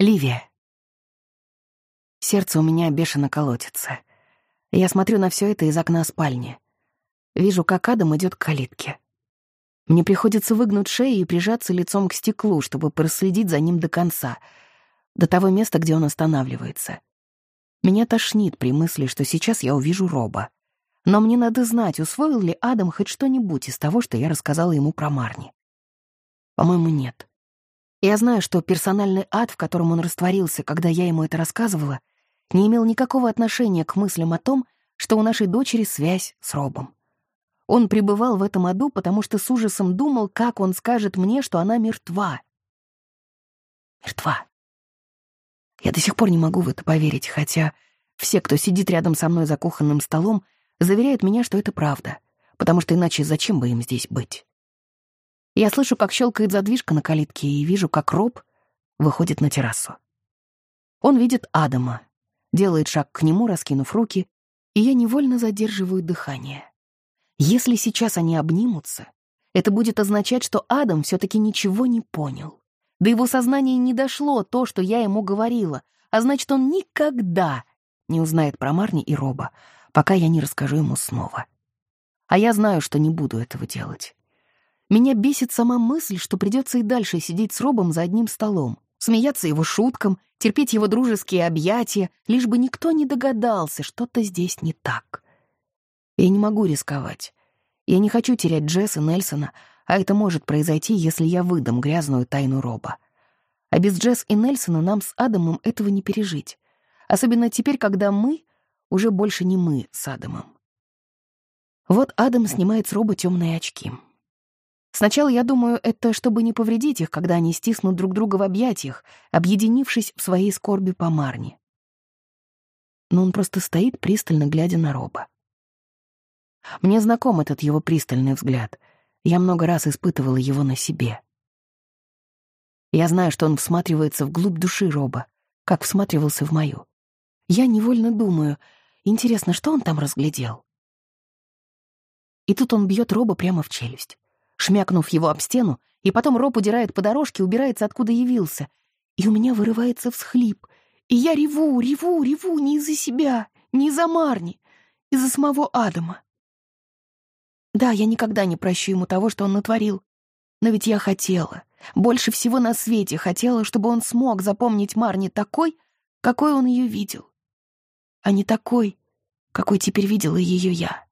Ливия. Сердце у меня бешено колотится. Я смотрю на все это из окна спальни. Вижу, как Адам идет к калитке. Мне приходится выгнуть шею и прижаться лицом к стеклу, чтобы проследить за ним до конца, до того места, где он останавливается. Меня тошнит при мысли, что сейчас я увижу Роба. Но мне надо знать, усвоил ли Адам хоть что-нибудь из того, что я рассказала ему про Марни. По-моему, нет. Я знаю, что персональный ад, в котором он растворился, когда я ему это рассказывала, не имел никакого отношения к мыслям о том, что у нашей дочери связь с Робом. Он пребывал в этом аду, потому что с ужасом думал, как он скажет мне, что она мертва. Мертва. Я до сих пор не могу в это поверить, хотя все, кто сидит рядом со мной за кухонным столом, заверяют меня, что это правда, потому что иначе зачем бы им здесь быть? Я слышу, как щелкает задвижка на калитке, и вижу, как Роб выходит на террасу. Он видит Адама, делает шаг к нему, раскинув руки, и я невольно задерживаю дыхание. Если сейчас они обнимутся, это будет означать, что Адам все-таки ничего не понял. До его сознания не дошло то, что я ему говорила, а значит, он никогда не узнает про Марни и Роба, пока я не расскажу ему снова. А я знаю, что не буду этого делать. Меня бесит сама мысль, что придется и дальше сидеть с Робом за одним столом, смеяться его шуткам, терпеть его дружеские объятия, лишь бы никто не догадался, что-то здесь не так. Я не могу рисковать. Я не хочу терять Джесс и Нельсона, а это может произойти, если я выдам грязную тайну Роба. А без Джесс и Нельсона нам с Адамом этого не пережить. Особенно теперь, когда мы уже больше не мы с Адамом. Вот Адам снимает с Роба темные очки. Сначала я думаю, это чтобы не повредить их, когда они стиснут друг друга в объятиях, объединившись в своей скорби по Марне. Но он просто стоит, пристально глядя на Роба. Мне знаком этот его пристальный взгляд. Я много раз испытывала его на себе. Я знаю, что он всматривается вглубь души Роба, как всматривался в мою. Я невольно думаю, интересно, что он там разглядел? И тут он бьет Роба прямо в челюсть, шмякнув его об стену, и потом Роб удирает по дорожке, убирается, откуда явился. И у меня вырывается всхлип, и я реву, реву, реву не из-за себя, не из-за Марни, из-за самого Адама. Да, я никогда не прощу ему того, что он натворил. Но ведь я хотела, больше всего на свете хотела, чтобы он смог запомнить Марни такой, какой он ее видел, а не такой, какой теперь видела ее я.